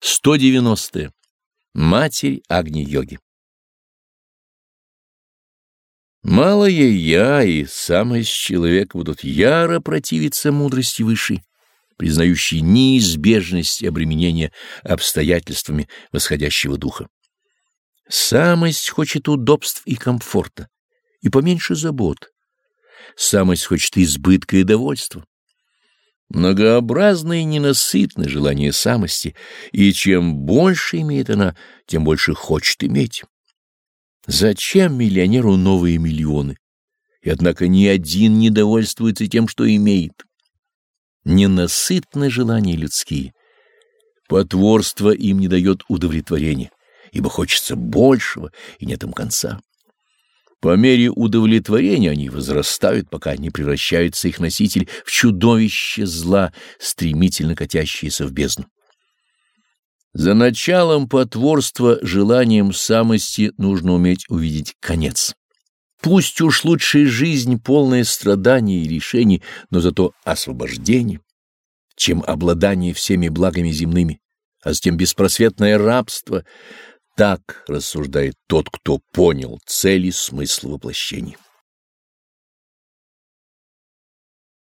190. -е. Матерь Агни-йоги Малое «я» и самость человека будут яро противиться мудрости высшей, признающей неизбежность обременения обстоятельствами восходящего духа. Самость хочет удобств и комфорта, и поменьше забот. Самость хочет избытка и довольства. Многообразно и ненасытно желание самости, и чем больше имеет она, тем больше хочет иметь. Зачем миллионеру новые миллионы? И однако ни один не довольствуется тем, что имеет. Ненасытны желания людские. Потворство им не дает удовлетворения, ибо хочется большего, и нет им конца. По мере удовлетворения они возрастают, пока не превращается их носитель в чудовище зла, стремительно катящееся в бездну. За началом потворства желанием самости нужно уметь увидеть конец. Пусть уж лучшая жизнь, полная страданий и решений, но зато освобождение, чем обладание всеми благами земными, а затем беспросветное рабство — так рассуждает тот, кто понял цель и смысл воплощения.